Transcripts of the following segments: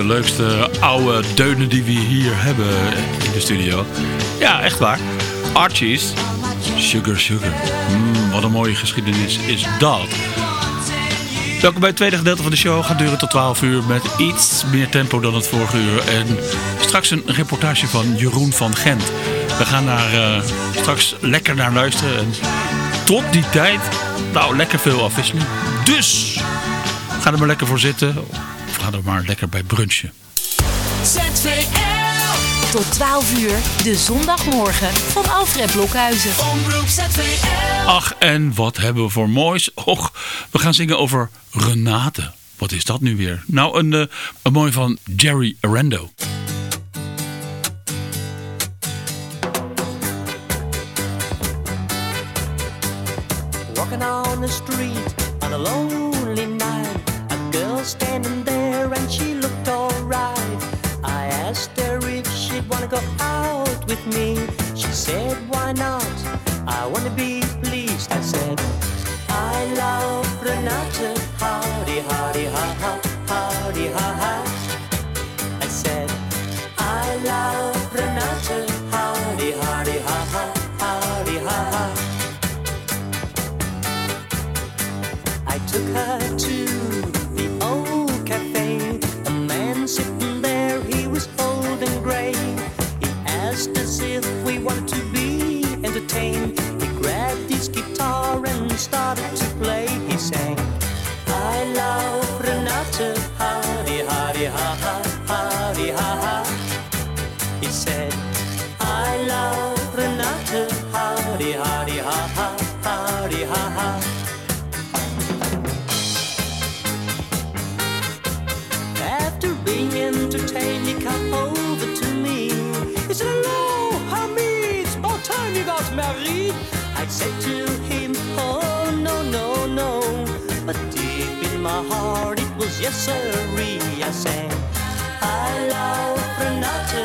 de leukste oude deunen die we hier hebben in de studio. Ja, echt waar. Archie's. Sugar, sugar. Mm, wat een mooie geschiedenis is dat. Welkom bij het tweede gedeelte van de show. Gaat duren tot 12 uur met iets meer tempo dan het vorige uur. En straks een reportage van Jeroen van Gent. We gaan daar eh, straks lekker naar luisteren. En tot die tijd, nou, lekker veel afwisseling. Dus, ga er maar lekker voor zitten. Ga er maar lekker bij brunchen. ZVL. Tot 12 uur, de zondagmorgen van Alfred Blokhuizen. Omroep ZVL. Ach, en wat hebben we voor moois. Och, we gaan zingen over Renate. Wat is dat nu weer? Nou, een, eh, een mooi van Jerry Arendo. Walking on the street on a lonely said, why not? I wanna be pleased. I said, I love Renata. Howdy, howdy, ha ha, howdy, ha ha. I said, I love Renata. Howdy, howdy, ha ha, howdy, ha ha. I took her said to him, Oh, no, no, no. But deep in my heart, it was yes, sirree. I sang, I love Renata,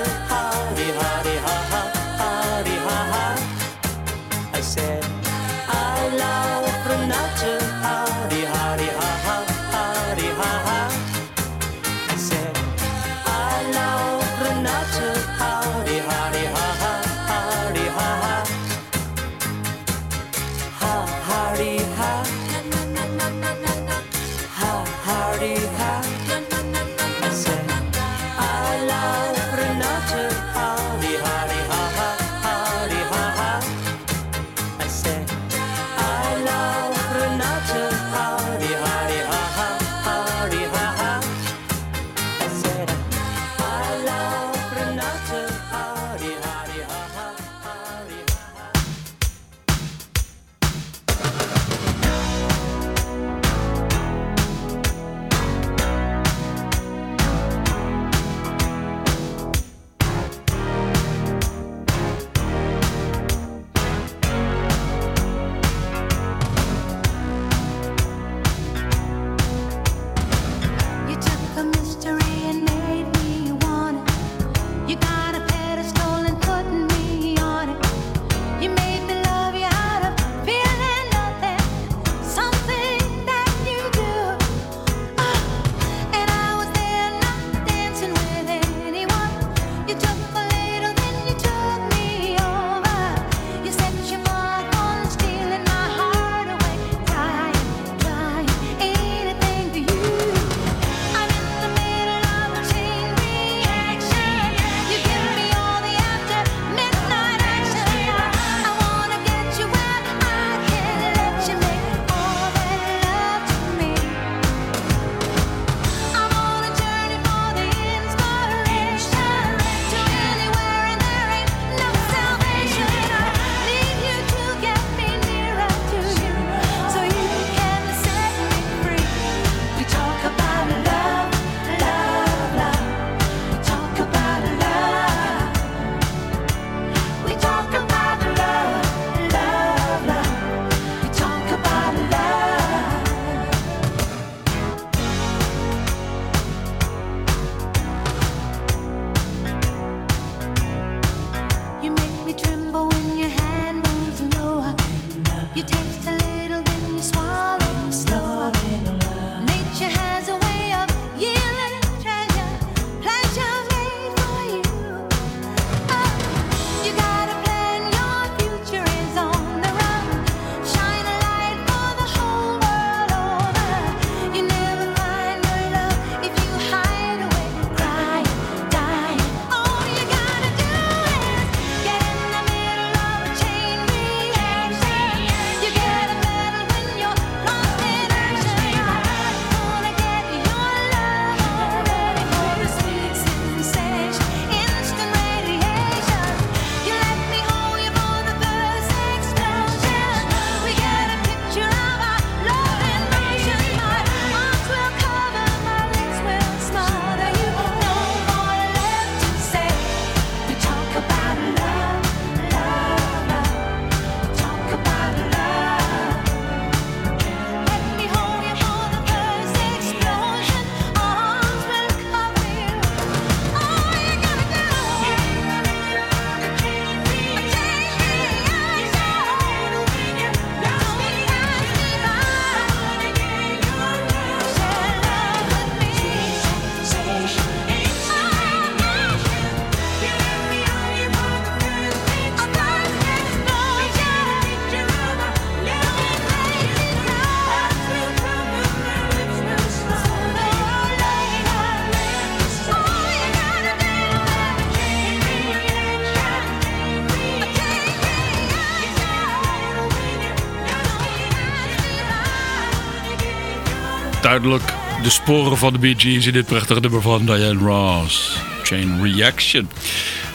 duidelijk de sporen van de Bee in dit prachtige nummer van Diane Ross. Chain Reaction.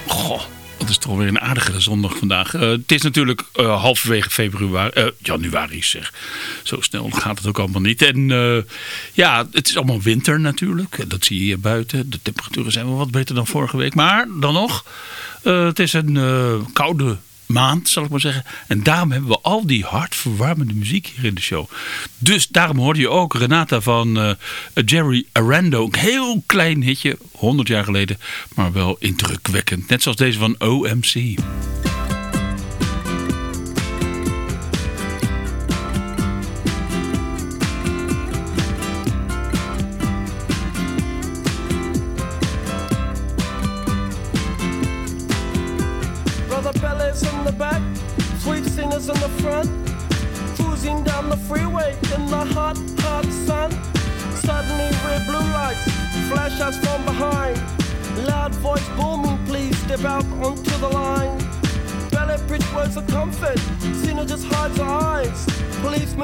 Goh, het is toch weer een aardige zondag vandaag. Eh, het is natuurlijk eh, halverwege februari, eh, januari zeg. Zo snel gaat het ook allemaal niet. En ja, het is allemaal winter natuurlijk. Dat zie je hier buiten. De temperaturen zijn wel wat beter dan vorige week. Maar dan nog, het is een koude maand, zal ik maar zeggen. En daarom hebben we al die hartverwarmende muziek hier in de show. Dus daarom hoorde je ook Renata van eh, Jerry Arando. Een heel klein hitje, 100 jaar geleden, maar wel indrukwekkend. Net zoals deze van OMC.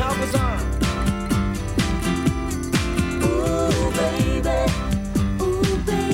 I on. Ooh, baby. Ooh, baby.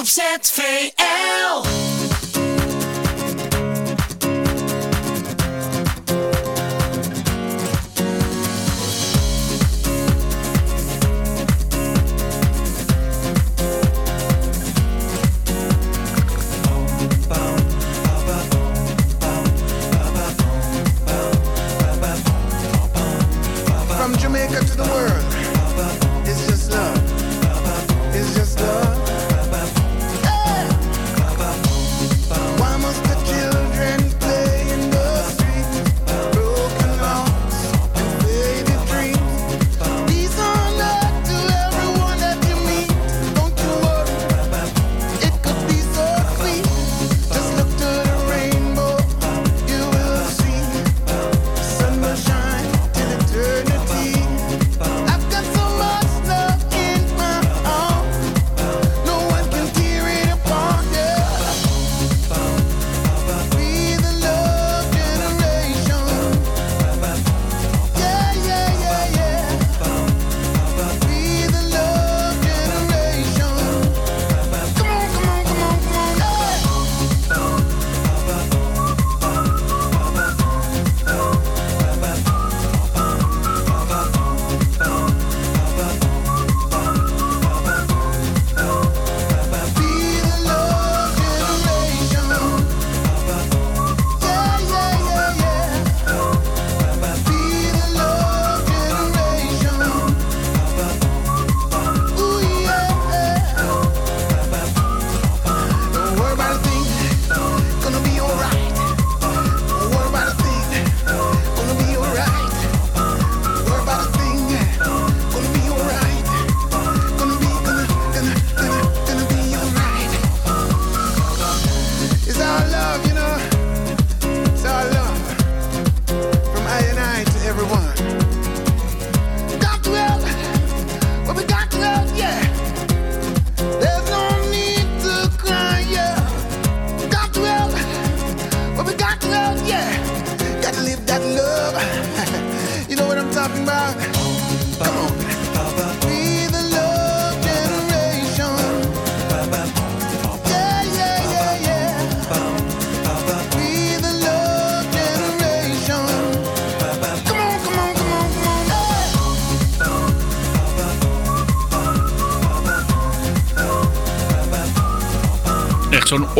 Omroep ZVL.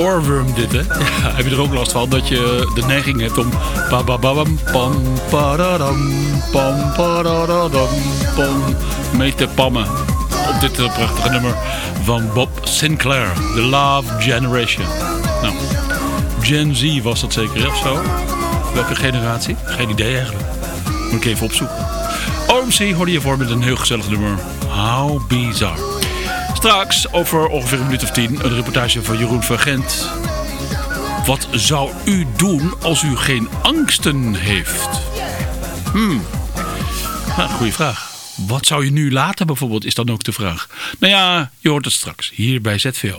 oorworm dit, hè? Ja, heb je er ook last van dat je de neiging hebt om... Mee te pammen. Op dit prachtige nummer van Bob Sinclair, The Love Generation. Nou, Gen Z was dat zeker, of zo? Welke generatie? Geen idee eigenlijk. Moet ik even opzoeken. OMC hoorde je voor met een heel gezellig nummer. How Bizarre. Straks, over ongeveer een minuut of tien, een reportage van Jeroen van Gent. Wat zou u doen als u geen angsten heeft? Hmm. Goeie vraag. Wat zou je nu laten bijvoorbeeld, is dan ook de vraag. Nou ja, je hoort het straks, hier bij ZVL.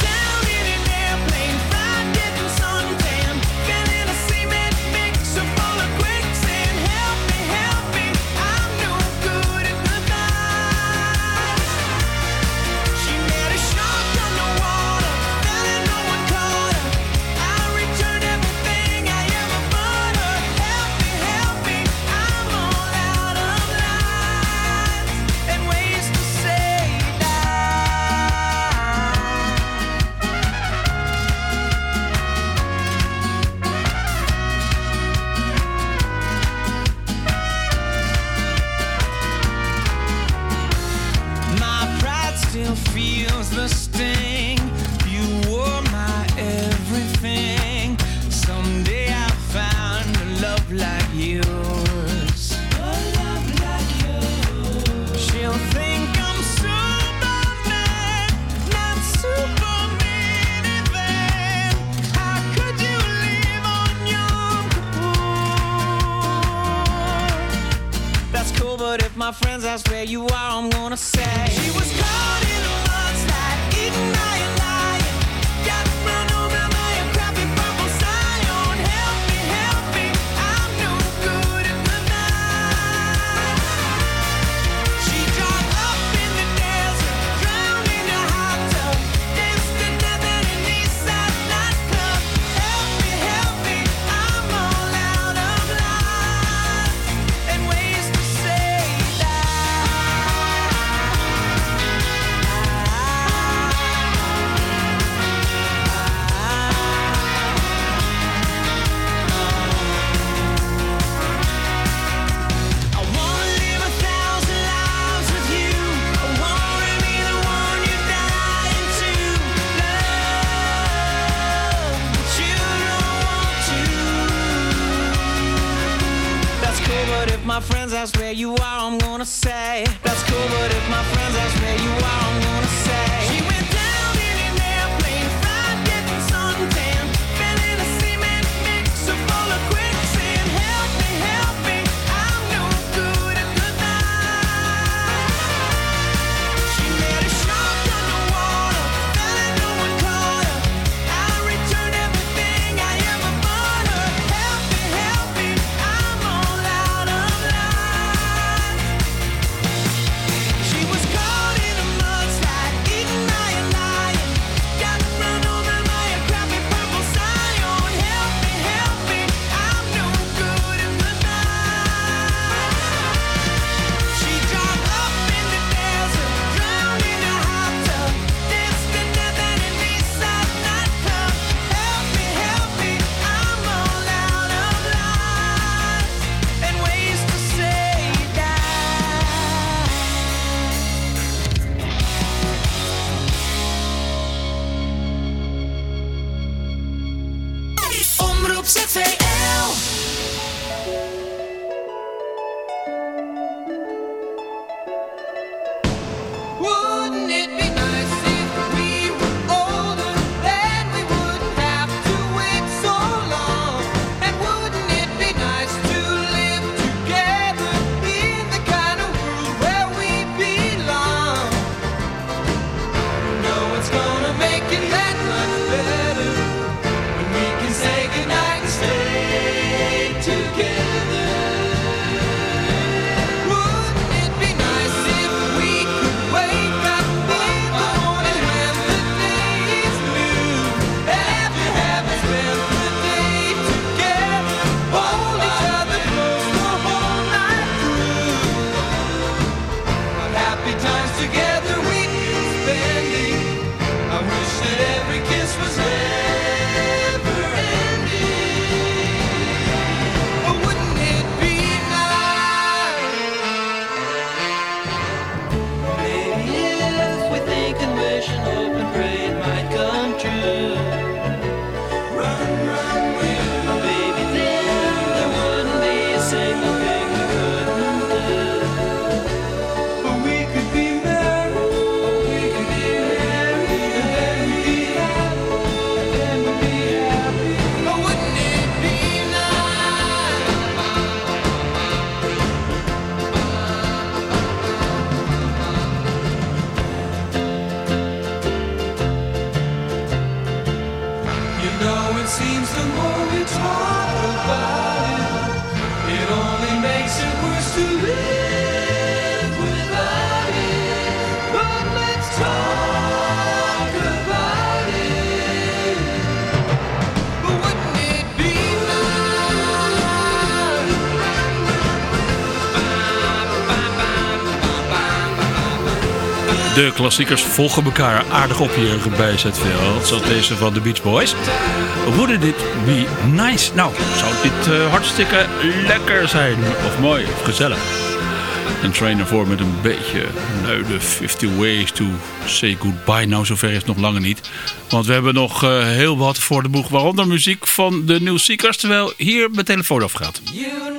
station open rail. De klassiekers volgen elkaar aardig op hier bij ZVL. Zoals deze van de Beach Boys. Wouldn't it be nice? Nou, zou dit eh, hartstikke lekker zijn. Of mooi, of gezellig. En train ervoor met een beetje luide 50 ways to say goodbye. Nou, zover is het nog langer niet. Want we hebben nog eh, heel wat voor de boeg. Waaronder muziek van de New Seekers. Terwijl hier mijn telefoon afgaat. You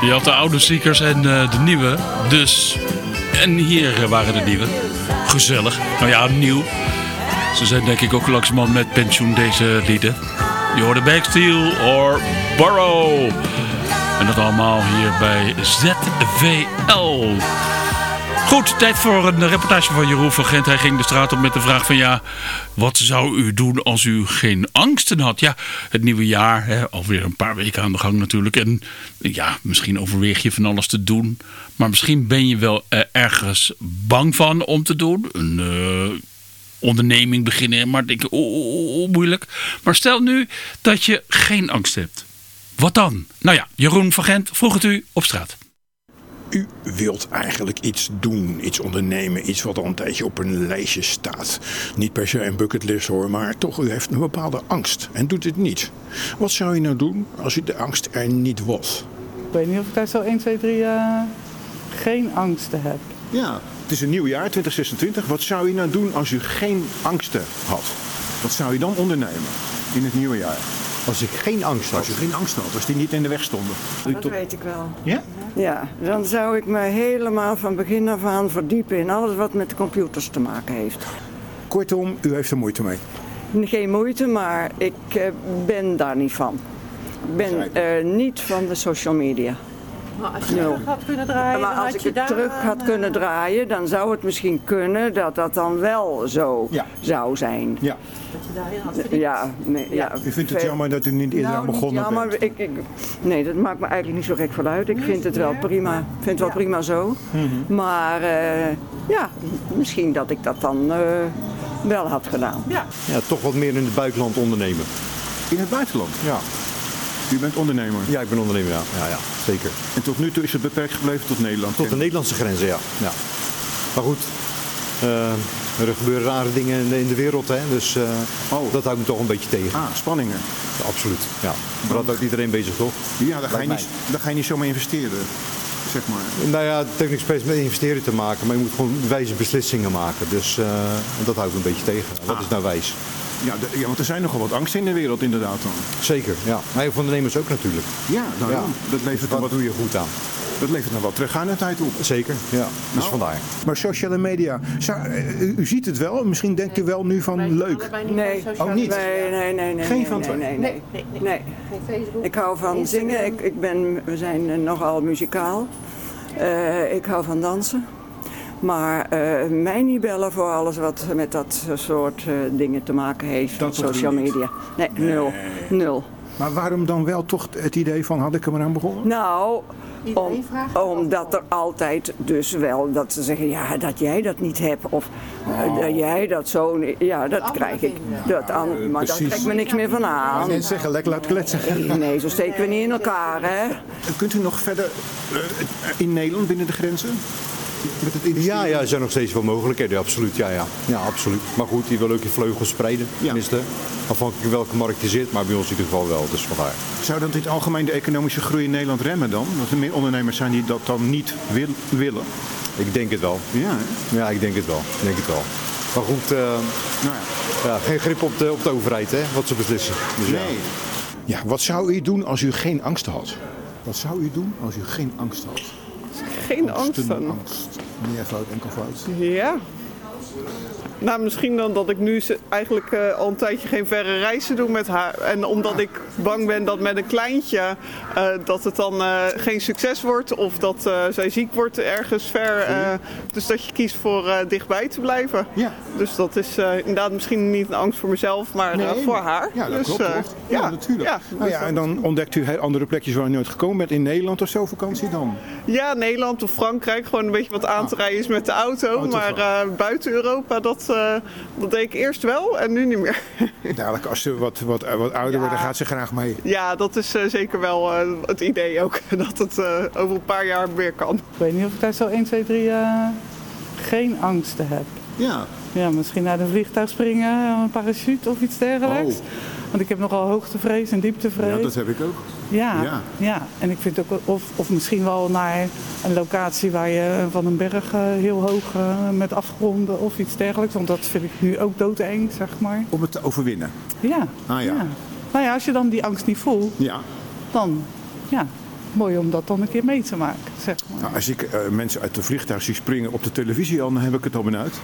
Je had de oude Seekers en eh, de nieuwe. Dus. En hier waren de nieuwe. Gezellig. Nou ja, nieuw. Ze zijn denk ik ook langzamerhand met pensioen deze lieden. Je hoorde Backsteel or Borrow. En dat allemaal hier bij ZVL. Goed, tijd voor een reportage van Jeroen van Gent. Hij ging de straat op met de vraag van ja, wat zou u doen als u geen angsten had? Ja, het nieuwe jaar, hè, alweer een paar weken aan de gang natuurlijk. En ja, misschien overweeg je van alles te doen. Maar misschien ben je wel eh, ergens bang van om te doen. Een eh, onderneming beginnen, maar denk je, oeh, oeh, oeh, moeilijk. Maar stel nu dat je geen angst hebt. Wat dan? Nou ja, Jeroen van Gent vroeg het u op straat. U wilt eigenlijk iets doen, iets ondernemen, iets wat al een tijdje op een lijstje staat. Niet per se een bucketlist hoor, maar toch, u heeft een bepaalde angst en doet het niet. Wat zou je nou doen als u de angst er niet was? Ik weet niet of ik daar zo 1, 2, 3 eh, geen angsten heb. Ja, het is een nieuw jaar, 2026. Wat zou u nou doen als u geen angsten had? Wat zou u dan ondernemen in het nieuwe jaar? Als ik geen angst had. Als u geen angst had, als die niet in de weg stonden. Dat toch- weet ik wel. Ja? Ja, dan zou ik me helemaal van begin af aan verdiepen in alles wat met de computers te maken heeft. Kortom, u heeft er moeite mee. Geen moeite, maar ik eh, ben daar niet van. Ik ben eh, niet van de social media. Maar als je Nul. terug had kunnen draaien, maar als had ik je het daar terug aan, had eh, kunnen draaien, dan zou het misschien kunnen dat dat dan wel zo zou zijn. Ja. Ja, nee, ja. U vindt het jammer dat u niet eerder nou, aan begonnen jammer. bent? Ik, ik, nee, dat maakt me eigenlijk niet zo gek van uit. Ik vind het wel prima. Ik vind het wel prima zo. Mhm. Maar eh, ja, misschien dat ik dat dan eh, wel had gedaan. Ja. Ja, toch wat meer in het buitenland ondernemen. In het buitenland? Ja. U bent ondernemer? Ja, ik ben ondernemer, ja. ja, ja zeker. En tot nu toe is het beperkt gebleven tot Nederland? Tot de Nederlandse grenzen, ja. ja. Maar goed, eh, er gebeuren rare dingen in de, wereld, hè. Dus eh, dat houdt me toch een beetje tegen. Ah, spanningen. Ja, absoluut, ja. Maar dat houdt iedereen bezig, toch? Ja, daar ga, je niet, daar ga je niet zomaar investeren, zeg maar. Nou ja, het heeft niks met investeren te maken, maar je moet gewoon wijze beslissingen maken. Dus eh, dat houdt me een beetje tegen. Wat Ah. is nou wijs? Ja, de- ja, want er zijn nogal wat angsten in de wereld inderdaad dan. Zeker, ja. Maar ondernemers ook natuurlijk. Ja, daarom. Ja. Dat levert dan wat, doe je goed aan? Dat levert dan wat teruggaanheid op. Zeker, ja. Dus Nou, vandaar. Maar sociale media, zou- eh, u, u ziet het wel, misschien denkt u wel nu van leuk. Nee, Oh, niet? Nee, nee, nee, nee. Geen nee, van nee, twee? nee, nee, Nee, nee. Geen Facebook. Ik hou van Instagram. zingen. Ik, ik ben, we zijn eh, nogal muzikaal. Eh, ik hou van dansen. Maar eh, mij niet bellen voor alles wat met dat soort eh, dingen te maken heeft. Dat social media. Nee, nul. Nul. Maar waarom dan wel toch het idee van had ik er maar aan begonnen? Nou, om, omdat er altijd dus wel dat ze zeggen, ja, dat jij dat niet hebt. Of eh, dat jij dat zo niet. Ja, dat krijg ik. Dat an- maar daar trekt me niks meer van aan. En zeggen, lekker laat kletsen. Nee, nee, zo steken we niet in elkaar, hè? Kunt u nog verder eh, in Nederland binnen de grenzen? Met het? Ja, ja, er zijn nog steeds wel mogelijkheden, absoluut. Ja, ja. ja, absoluut. Maar goed, die wil ook je vleugels spreiden. Tenminste, afhankelijk welke markt je zit, maar bij ons in ieder geval wel. Dus vandaar. Zou dat in het algemeen de economische groei in Nederland remmen dan? Dat er meer ondernemers zijn die dat dan niet wil- willen? Ik denk het wel. Ja, hè? Ja, ik denk het wel. Ik denk het wel. Maar goed, eh, Nou ja. ja, geen grip op de, op de overheid, hè, wat ze beslissen. Dus. Nee. Ja, wat zou u doen als u geen angst had? Wat zou u doen als u geen angst had? Geen Angsten, angst. Meervoud, enkelvoud. Ja. Nou, misschien dan dat ik nu eigenlijk eh, al een tijdje geen verre reizen doe met haar. En omdat ik bang ben dat met een kleintje eh, dat het dan eh, geen succes wordt. Of dat zij ziek wordt ergens ver. dus dat je kiest voor dichtbij te blijven. Ja. Dus dat is inderdaad misschien niet een angst voor mezelf, maar Nee, voor haar. Ja, dat dus, klopt toch? Ja, natuurlijk. Ja, nou ja, en dan ontdekt u heel andere plekjes waar u nooit gekomen bent. In Nederland of zo vakantie dan? Ja, Nederland of Frankrijk. Gewoon een beetje wat aan te rijden is met de auto. Ah. Oh, maar buiten Europa, dat, eh, dat deed ik eerst wel en nu niet meer. Dadelijk als ze wat, wat, wat ouder wordt, dan gaat ze graag mee. ja, dat is eh, zeker wel eh, het idee ook. Dat het eh, over een paar jaar weer kan. Ik weet niet of ik daar zo 1, 2, 3 eh, geen angsten heb. Ja. Ja, misschien naar een vliegtuig springen, een parachute of iets dergelijks. Oh. Want ik heb nogal hoogtevrees en dieptevrees. Ja, dat heb ik ook. Ja, Ja. ja. en ik vind ook, of, of misschien wel naar een locatie waar je van een berg eh, heel hoog eh, met afgronden of iets dergelijks. Want dat vind ik nu ook doodeng, zeg maar. Om het te overwinnen. Ja. Ah ja. Nou ja, als je dan die angst niet voelt, Ja. dan ja, mooi om dat dan een keer mee te maken, zeg maar. Nou, als ik eh, mensen uit de vliegtuig zie springen op de televisie al, dan heb ik het al benauwd.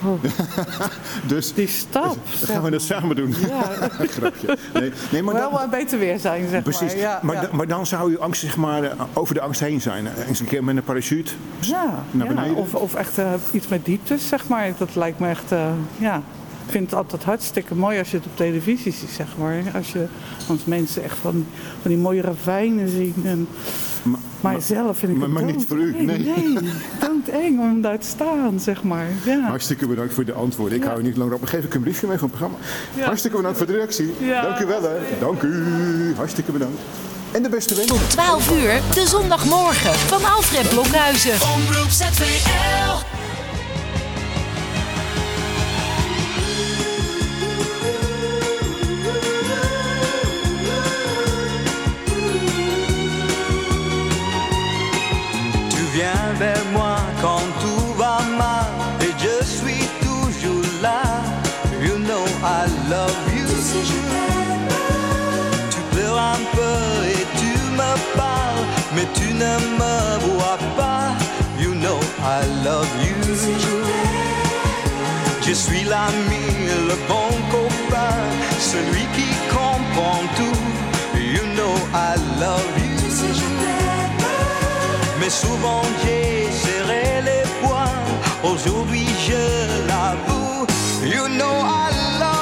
dus Oh. Die stap. dan gaan we dat samen doen. Ja. Grapje. Nee, nee maar wel dan- wat beter weer zijn, zeg Precies. maar. Ja, maar, ja. da- maar dan zou uw angst zeg maar, eh, over de angst heen zijn. Eh, Eens een keer met een parachute. Ja, naar ja, beneden. Of, of echt eh, iets met dieptes, zeg maar. Dat lijkt me echt, eh, ja. Ik vind het altijd hartstikke mooi als je het op televisie ziet, zeg maar. Als je als mensen echt van, van die mooie ravijnen zien. En, maar, zelf vind ik maar- het maar niet voor u, nee. Nee, doodeng om daar te staan, zeg maar. Ja. Hartstikke bedankt voor de antwoorden. Ik hou u niet langer op. Dan geef ik een briefje mee van het programma. Ja. Hartstikke bedankt voor de reactie. Ja. Dank u wel. Hè. Dank u. Hartstikke bedankt. En de beste wensen. Tot 12 uur, de zondagmorgen van Alfred Blokhuizen. Omroep ZVL. ne me vois pas, you know I love you. Je suis l'ami, le bon copain, celui qui comprend tout, you know I love you. Mais souvent j'ai serré les poings, aujourd'hui je l'avoue, you know I love you.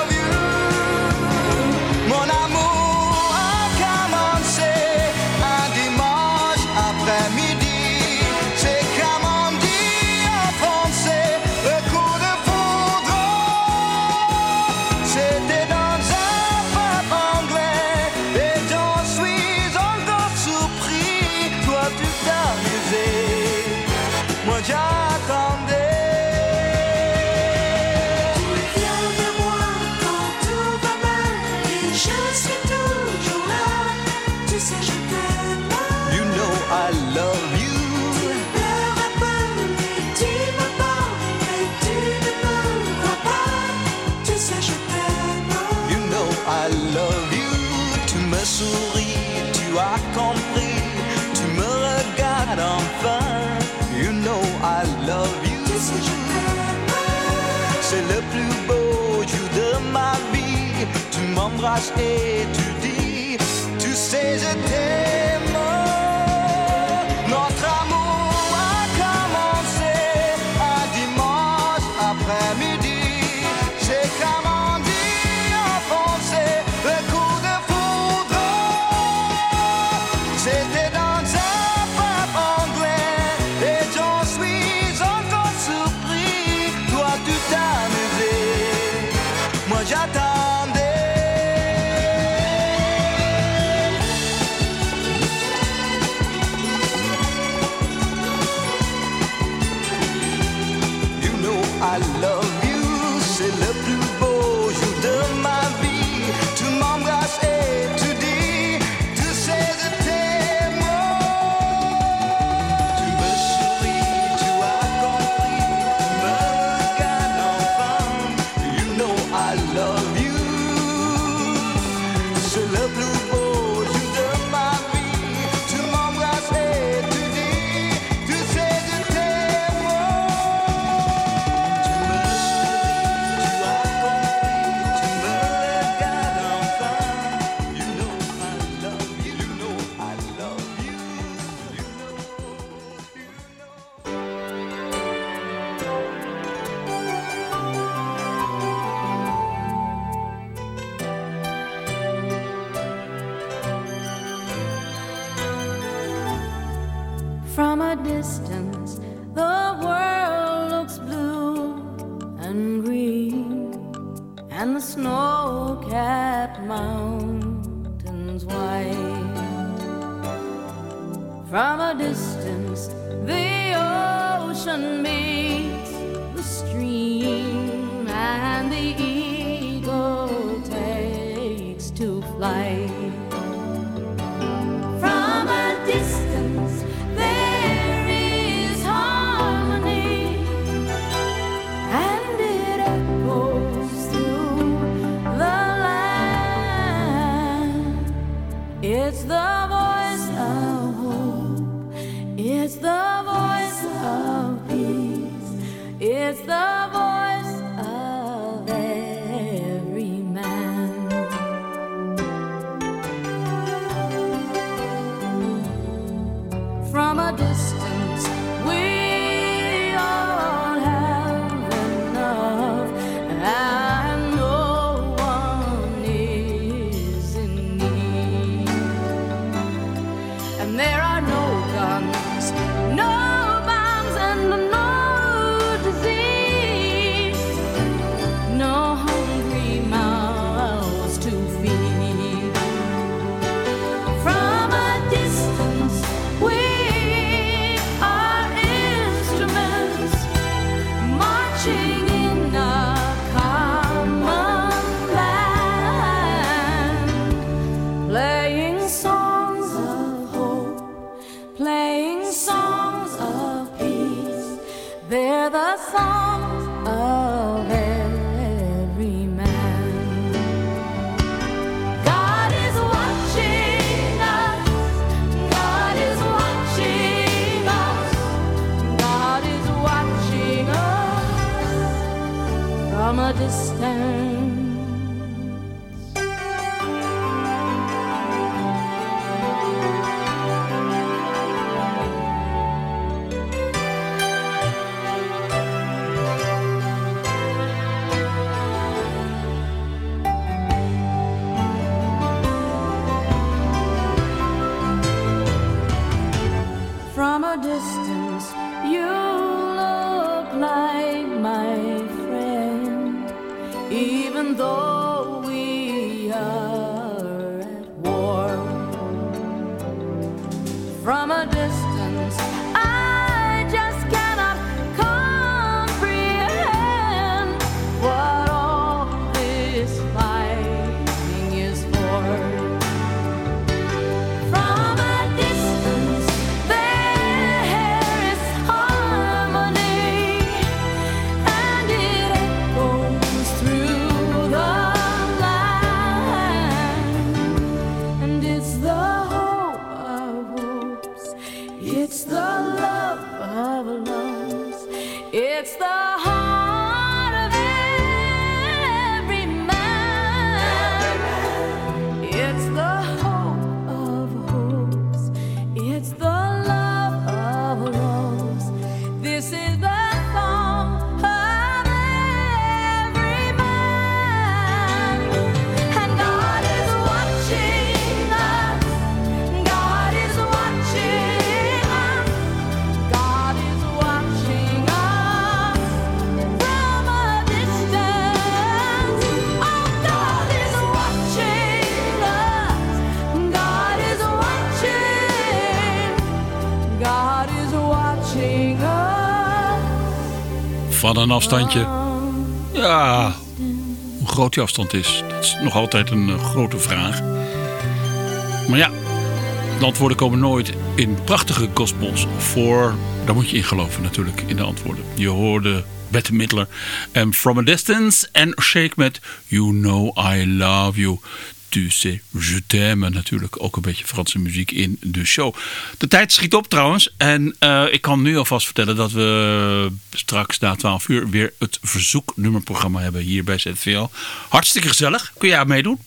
to étudie tous ces distance. een afstandje. Ja, hoe groot die afstand is, dat is nog altijd een eh, grote vraag. Maar ja, de antwoorden komen nooit in prachtige gospels voor. Daar moet je in geloven natuurlijk, in de antwoorden. Je hoorde Bette Midler en From a Distance en Shake met You Know I Love You tu sais, je t'aime. Natuurlijk ook een beetje Franse muziek in de show. De tijd schiet op trouwens. En eh, ik kan nu alvast vertellen dat we straks na 12 uur weer het verzoeknummerprogramma hebben hier bij ZVL. Hartstikke gezellig. Kun jij aan meedoen?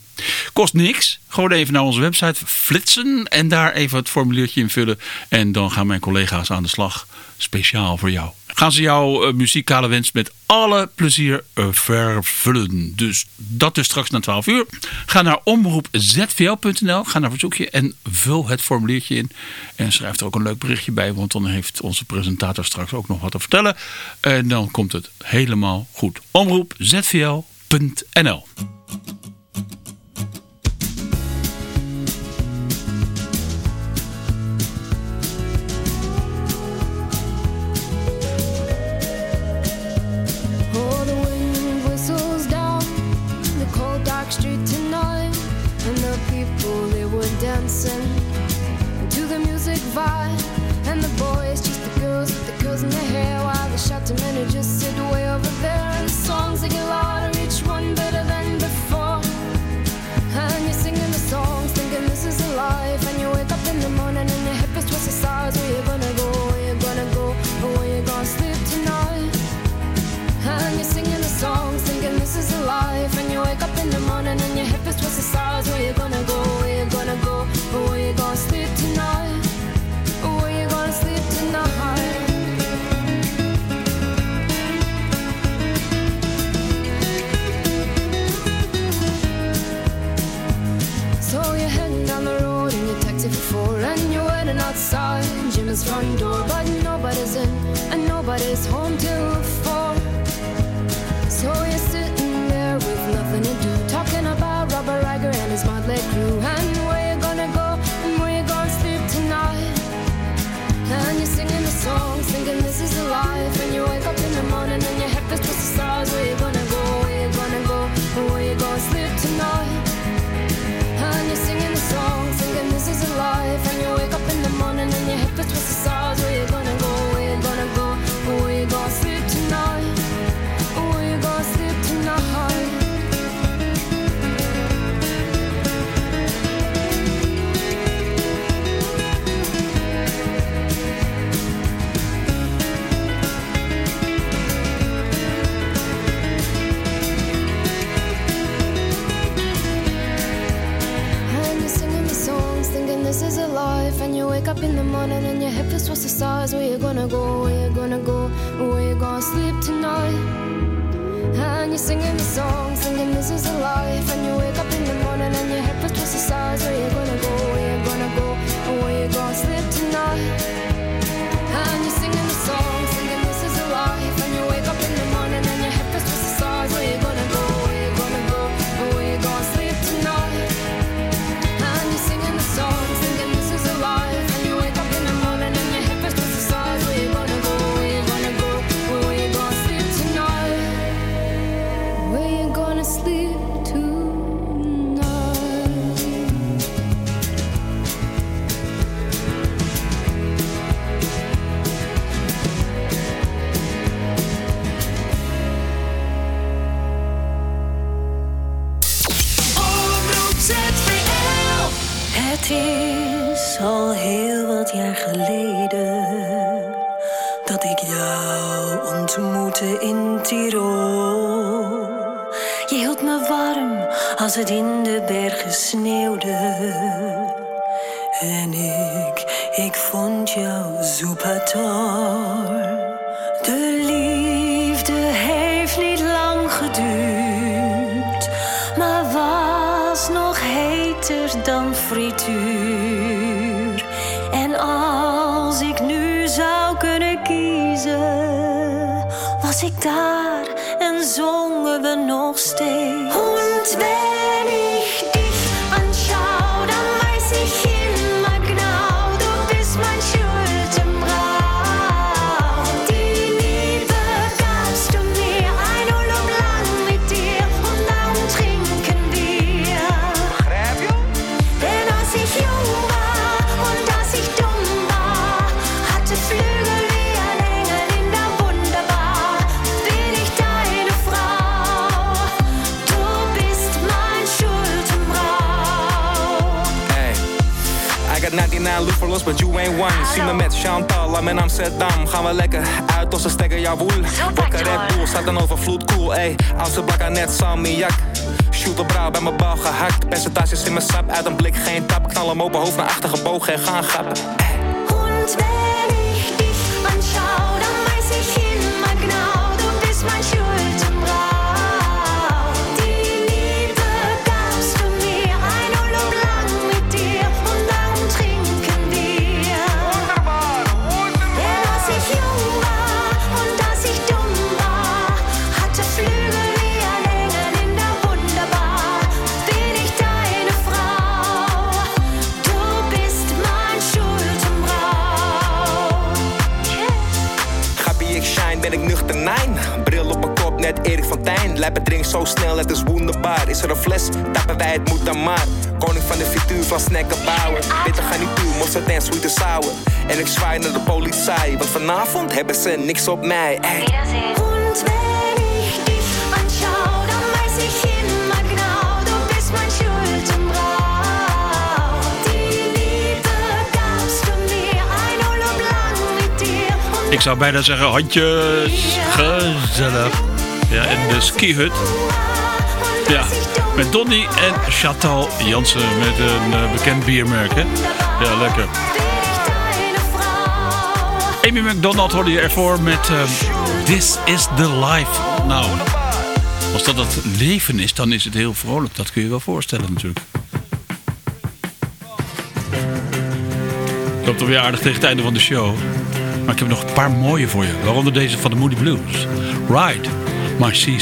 Kost niks. Gewoon even naar onze website flitsen en daar even het formuliertje invullen. En dan gaan mijn collega's aan de slag. Speciaal voor jou gaan ze jouw eh, muzikale wens met alle plezier eh, vervullen. Dus dat dus straks na 12 uur. Ga naar omroepzvl.nl, ga naar verzoekje en vul het formuliertje in. En schrijf er ook een leuk berichtje bij, want dan heeft onze presentator straks ook nog wat te vertellen. En dan komt het helemaal goed. Omroepzvl.nl dancing to the music vibe. door. drowning in your hip is what's the stars. Where you gonna go? Where you gonna go? Where you gonna sleep tonight? And you're singing the song, singing this is a life. And you wake up in the morning and your head feels twists the stars. Where you gonna go? Where you gonna go? And where you gonna sleep tonight? Als het in de bergen sneeuwde. En ik, ik vond jou super De liefde heeft niet lang geduurd, maar was nog heter dan frituur. Staat dan overvloed, cool, ey. Amsterdam blakken net salmiak. Shoot op brouw bij mijn bal gehakt. Percentages in mijn sap, uit een blik geen tap. Knal hem open, hoofd naar achter gebogen en gaan gappen. Tijn. Lijpen drink zo snel, het is wonderbaar. Is er een fles, tappen wij het moet dan maar. Koning van de frituur van snacken bouwen. Bitter garnituur, mosterd en sweet and sour. En ik zwaai naar de politie, want vanavond hebben ze niks op mij. Ey. Ik zou bijna zeggen handjes. Gezellig. Ja, en de skihut. Ja, met Donny en Chantal Jansen met een eh, bekend biermerk. Hè? Ja, lekker. Amy McDonald hoorde je ervoor met eh, This is the Life. Nou, als dat het leven is, dan is het heel vrolijk. Dat kun je wel voorstellen natuurlijk. Loopt alweer aardig tegen het einde van de show. Maar ik heb nog een paar mooie voor je. Waaronder deze van de Moody Blues. Ride, My Sea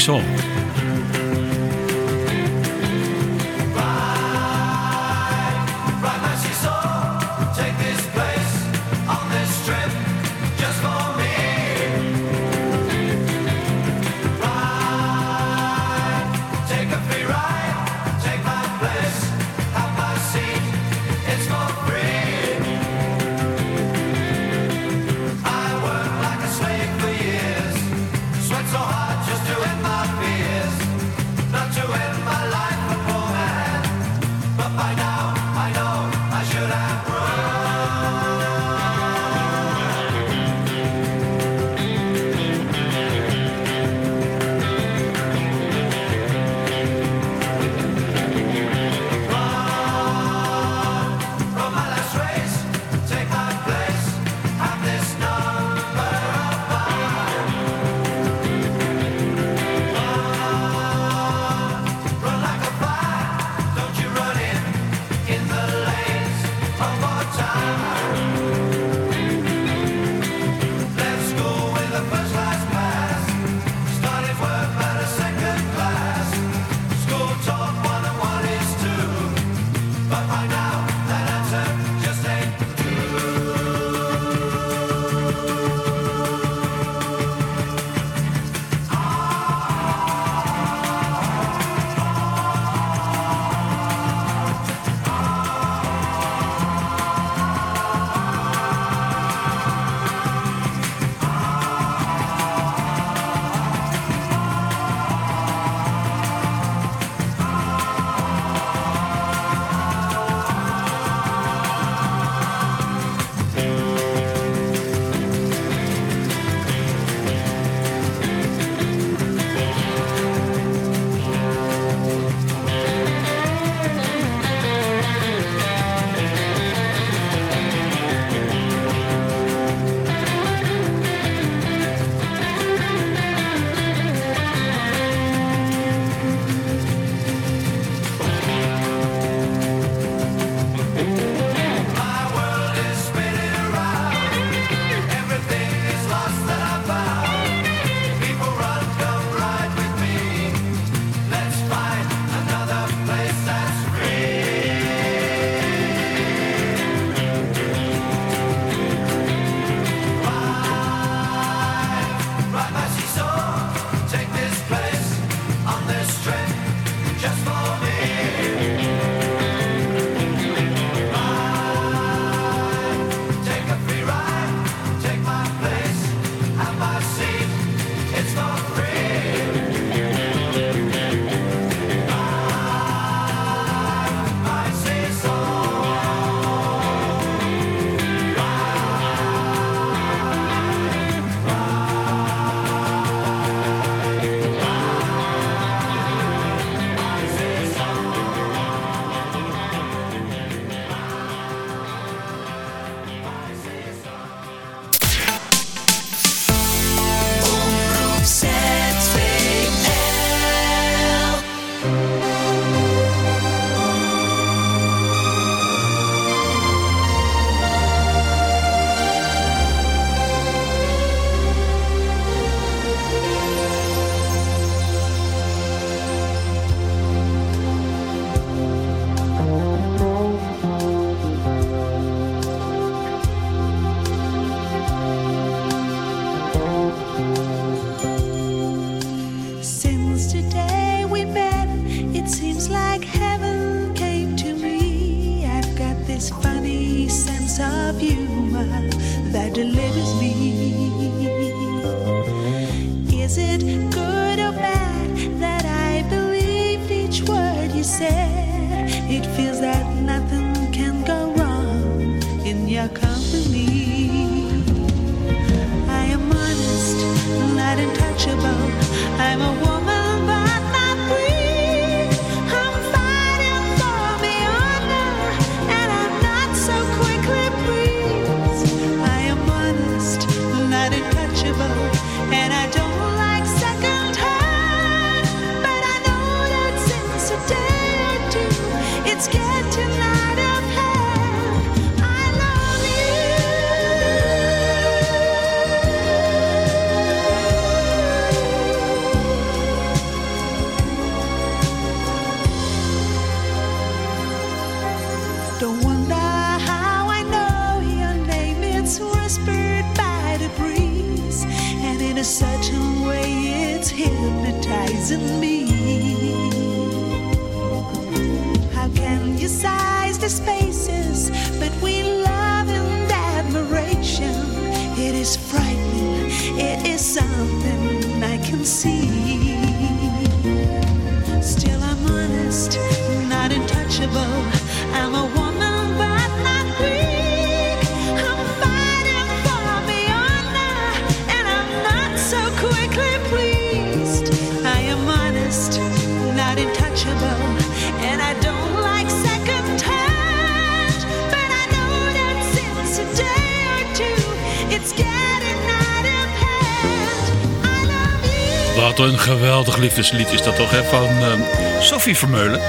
liefdeslied is dat toch, hè? Van ehm, Sophie Vermeulen.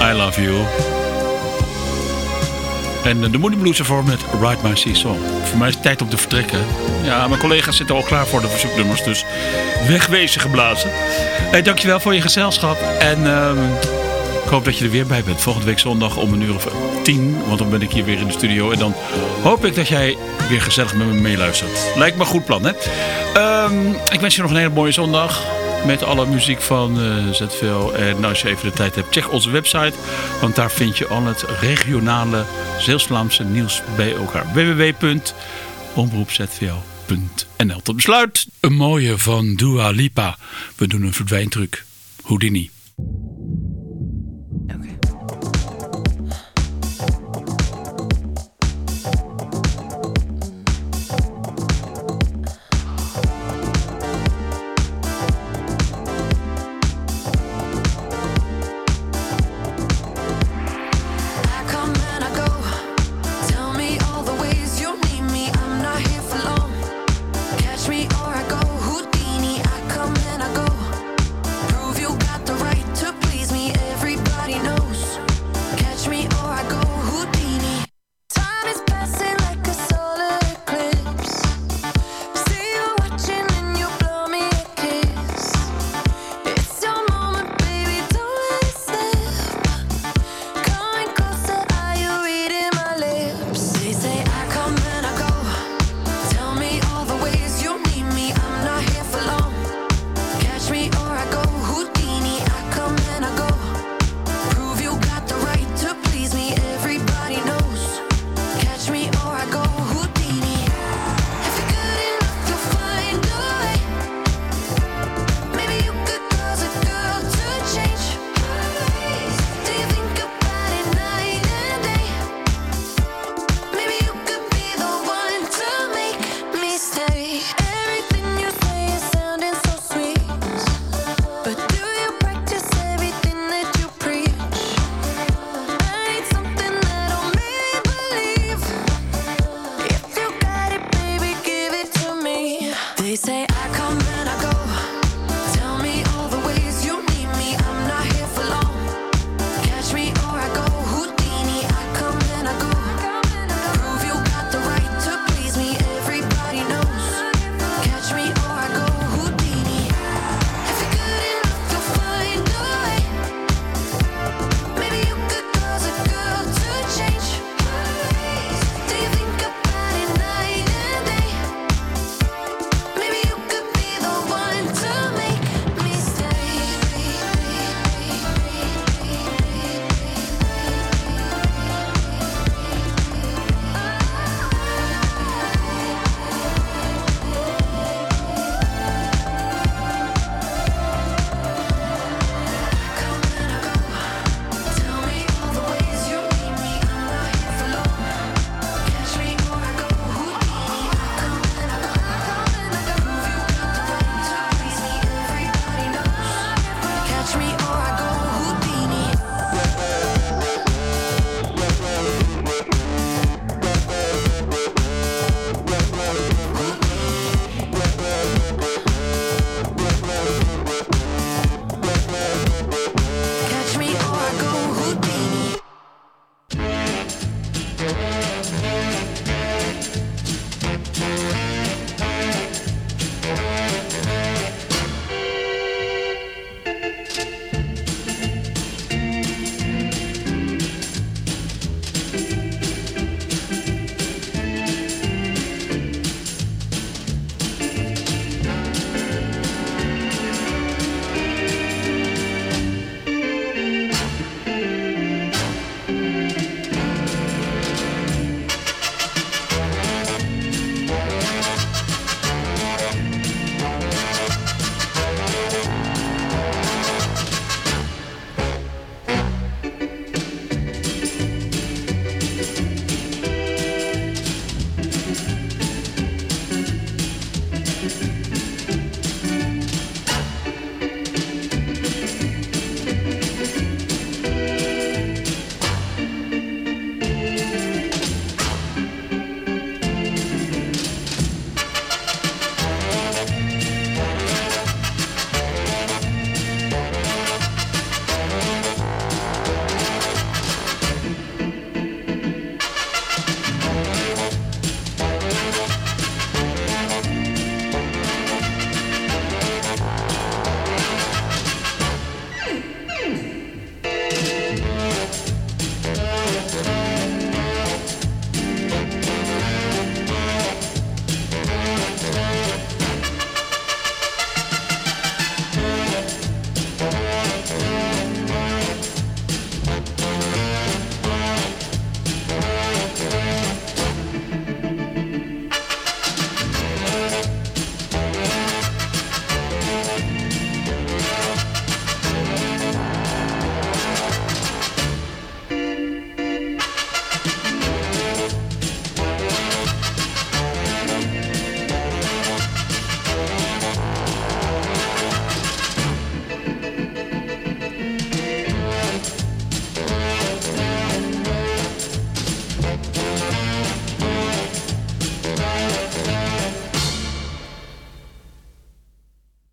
I Love You. En eh, de Moody Blues ervoor met Ride My Sea Voor mij is het tijd om te vertrekken. Ja, mijn collega's zitten al klaar voor de verzoeknummers. Dus wegwezen geblazen. Hey, dankjewel voor je gezelschap. En ehm, ik hoop dat je er weer bij bent. Volgende week zondag om een uur of tien. Want dan ben ik hier weer in de studio. En dan hoop ik dat jij weer gezellig met me meeluistert. Lijkt me een goed plan, hè? Ehm, ik wens je nog een hele mooie zondag met alle muziek van eh, ZVL. En als je even de tijd hebt, check onze website. Want daar vind je al het regionale Zeeuws-Vlaamse nieuws bij elkaar. www.omroepzvl.nl Tot besluit, een mooie van Dua Lipa. We doen een verdwijntruc. Houdini.